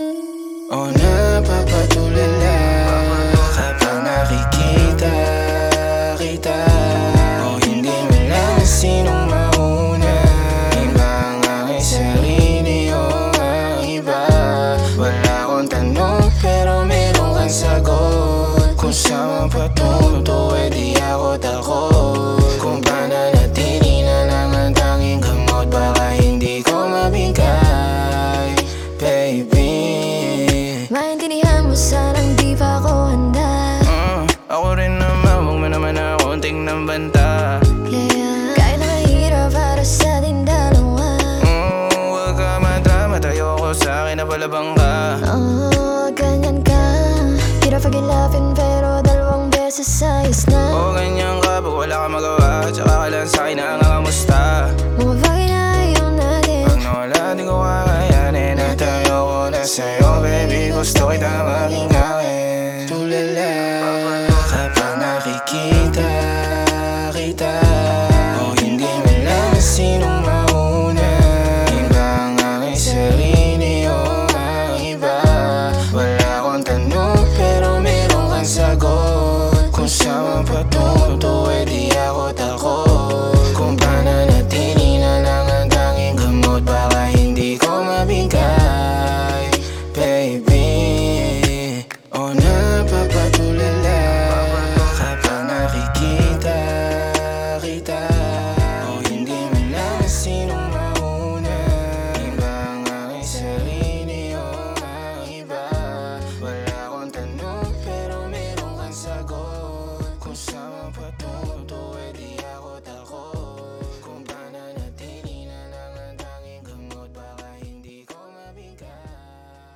Oh, no. Sa akin na palabang ka. Oh, ganyan ka. Hirap pagilapin pero dalawang beses ayos na O ganyan ka, pag wala ka magawa Tsaka ka lang sa akin na nga kamusta Mga bagay na ayaw natin Pag nawala, di ko kakayanin. At tayo ko na sa'yo, baby Gusto kita makinggan